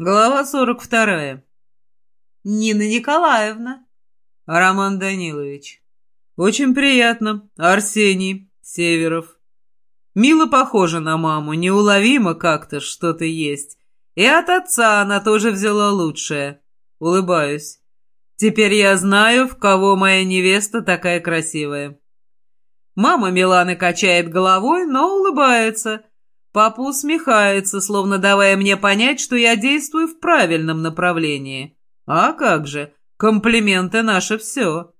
Глава сорок вторая. Нина Николаевна. Роман Данилович. Очень приятно. Арсений Северов. Мило похожа на маму, неуловимо как-то что-то есть. И от отца она тоже взяла лучшее. Улыбаюсь. Теперь я знаю, в кого моя невеста такая красивая. Мама Миланы качает головой, но улыбается. Папа усмехается, словно давая мне понять, что я действую в правильном направлении. А как же, комплименты наше все.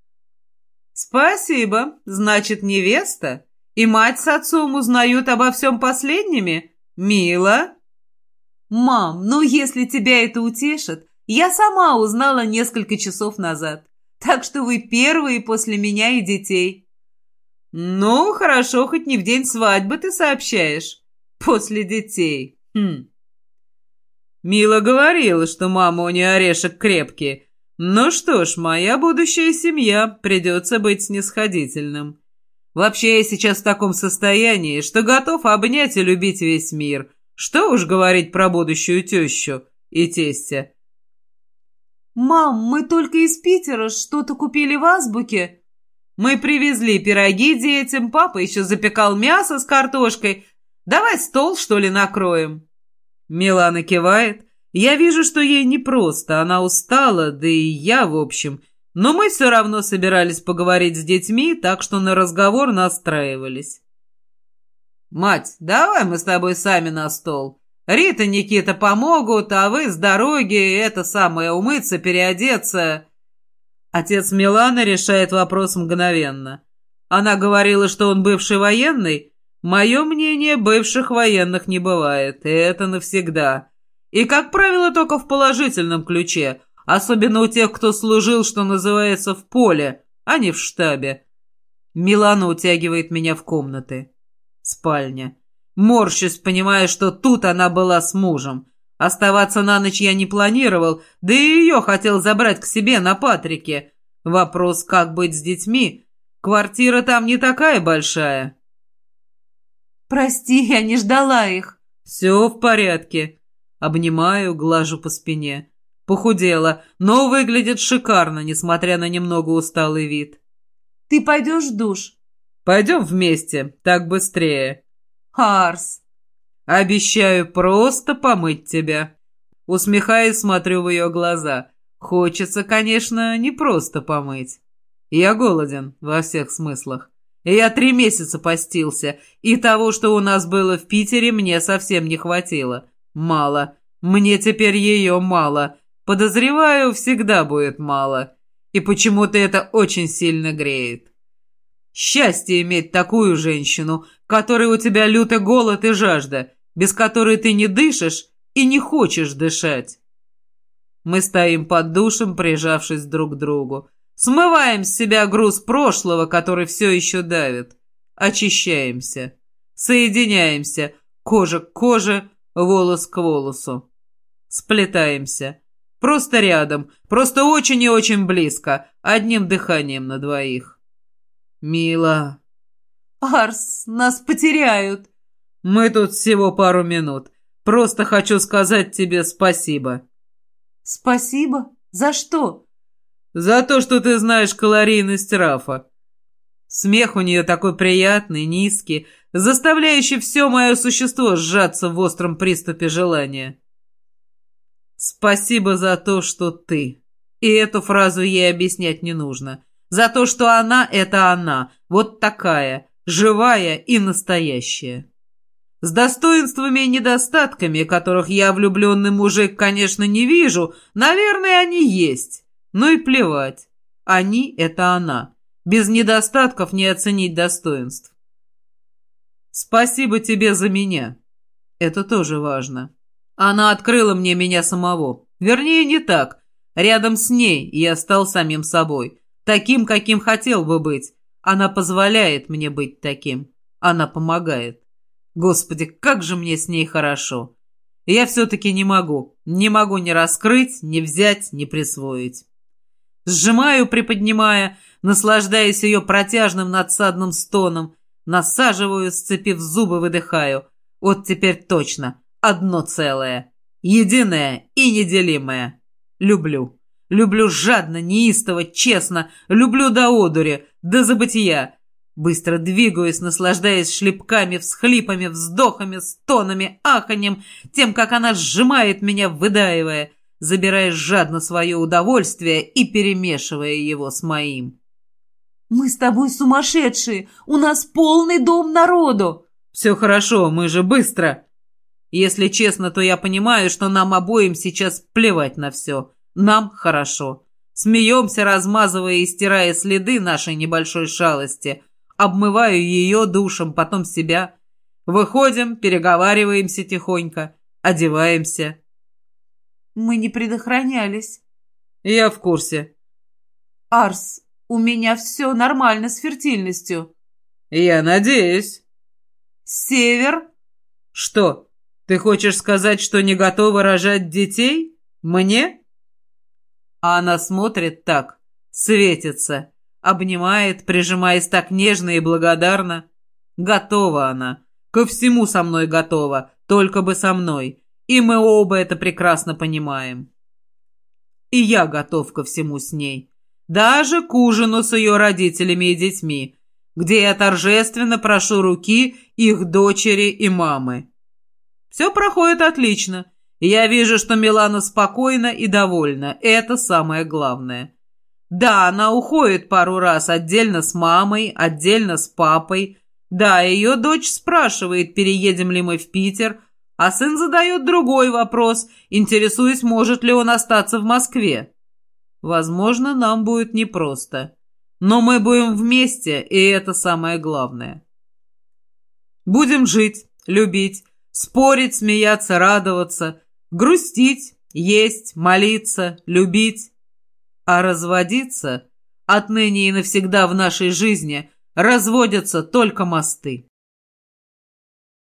Спасибо, значит, невеста? И мать с отцом узнают обо всем последними? Мила? Мам, ну если тебя это утешит, я сама узнала несколько часов назад. Так что вы первые после меня и детей. Ну, хорошо, хоть не в день свадьбы ты сообщаешь. После детей. Хм. Мила говорила, что мама у нее орешек крепкий. Ну что ж, моя будущая семья, придется быть снисходительным. Вообще я сейчас в таком состоянии, что готов обнять и любить весь мир. Что уж говорить про будущую тещу и тестя. «Мам, мы только из Питера что-то купили в азбуке». «Мы привезли пироги детям, папа еще запекал мясо с картошкой, Давай стол, что ли, накроем?» Милана кивает. Я вижу, что ей непросто, она устала, да и я, в общем. Но мы все равно собирались поговорить с детьми, так что на разговор настраивались. «Мать, давай мы с тобой сами на стол. Рита и Никита помогут, а вы с дороги, это самое, умыться, переодеться». Отец Милана решает вопрос мгновенно. Она говорила, что он бывший военный, Мое мнение, бывших военных не бывает, и это навсегда. И, как правило, только в положительном ключе, особенно у тех, кто служил, что называется, в поле, а не в штабе. Милана утягивает меня в комнаты. Спальня. Морщусь, понимая, что тут она была с мужем. Оставаться на ночь я не планировал, да и ее хотел забрать к себе на Патрике. Вопрос, как быть с детьми? Квартира там не такая большая, «Прости, я не ждала их». «Все в порядке». Обнимаю, глажу по спине. Похудела, но выглядит шикарно, несмотря на немного усталый вид. «Ты пойдешь в душ?» «Пойдем вместе, так быстрее». «Арс». «Обещаю просто помыть тебя». Усмехаясь, смотрю в ее глаза. Хочется, конечно, не просто помыть. Я голоден во всех смыслах. Я три месяца постился, и того, что у нас было в Питере, мне совсем не хватило. Мало. Мне теперь ее мало. Подозреваю, всегда будет мало. И почему-то это очень сильно греет. Счастье иметь такую женщину, которой у тебя лютый голод и жажда, без которой ты не дышишь и не хочешь дышать. Мы стоим под душем, прижавшись друг к другу. Смываем с себя груз прошлого, который все еще давит. Очищаемся. Соединяемся. Кожа к коже, волос к волосу. Сплетаемся. Просто рядом. Просто очень и очень близко. Одним дыханием на двоих. Мила. Арс, нас потеряют. Мы тут всего пару минут. Просто хочу сказать тебе спасибо. Спасибо? За что? За то, что ты знаешь калорийность Рафа. Смех у нее такой приятный, низкий, заставляющий все мое существо сжаться в остром приступе желания. Спасибо за то, что ты. И эту фразу ей объяснять не нужно. За то, что она — это она, вот такая, живая и настоящая. С достоинствами и недостатками, которых я, влюбленный мужик, конечно, не вижу, наверное, они есть. Ну и плевать. Они — это она. Без недостатков не оценить достоинств. Спасибо тебе за меня. Это тоже важно. Она открыла мне меня самого. Вернее, не так. Рядом с ней я стал самим собой. Таким, каким хотел бы быть. Она позволяет мне быть таким. Она помогает. Господи, как же мне с ней хорошо. Я все-таки не могу. Не могу ни раскрыть, ни взять, ни присвоить. Сжимаю, приподнимая, наслаждаясь ее протяжным надсадным стоном. Насаживаю, сцепив зубы, выдыхаю. Вот теперь точно. Одно целое. Единое и неделимое. Люблю. Люблю жадно, неистово, честно. Люблю до одури, до забытия. Быстро двигаюсь, наслаждаясь шлепками, всхлипами, вздохами, стонами, аханьем, тем, как она сжимает меня, выдаивая, забирая жадно свое удовольствие и перемешивая его с моим. «Мы с тобой сумасшедшие! У нас полный дом народу!» «Все хорошо, мы же быстро!» «Если честно, то я понимаю, что нам обоим сейчас плевать на все. Нам хорошо. Смеемся, размазывая и стирая следы нашей небольшой шалости. Обмываю ее душем, потом себя. Выходим, переговариваемся тихонько, одеваемся». «Мы не предохранялись». «Я в курсе». «Арс, у меня все нормально с фертильностью». «Я надеюсь». «Север?» «Что, ты хочешь сказать, что не готова рожать детей? Мне?» А она смотрит так, светится, обнимает, прижимаясь так нежно и благодарно. Готова она, ко всему со мной готова, только бы со мной. И мы оба это прекрасно понимаем. И я готов ко всему с ней. Даже к ужину с ее родителями и детьми, где я торжественно прошу руки их дочери и мамы. Все проходит отлично. Я вижу, что Милана спокойна и довольна. Это самое главное. Да, она уходит пару раз отдельно с мамой, отдельно с папой. Да, ее дочь спрашивает, переедем ли мы в Питер, а сын задает другой вопрос, интересуясь, может ли он остаться в Москве. Возможно, нам будет непросто. Но мы будем вместе, и это самое главное. Будем жить, любить, спорить, смеяться, радоваться, грустить, есть, молиться, любить. А разводиться отныне и навсегда в нашей жизни разводятся только мосты.